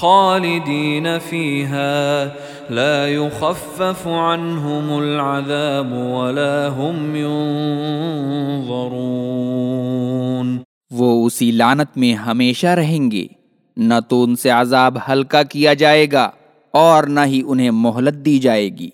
خالدین فيها لا يخفف عنهم العذاب ولا هم ينظرون وہ اسی لانت میں ہمیشہ رہیں گے۔ نہ تو ان سے عذاب ہلکا کیا جائے گا اور نہ ہی انہیں مہلت دی جائے گی۔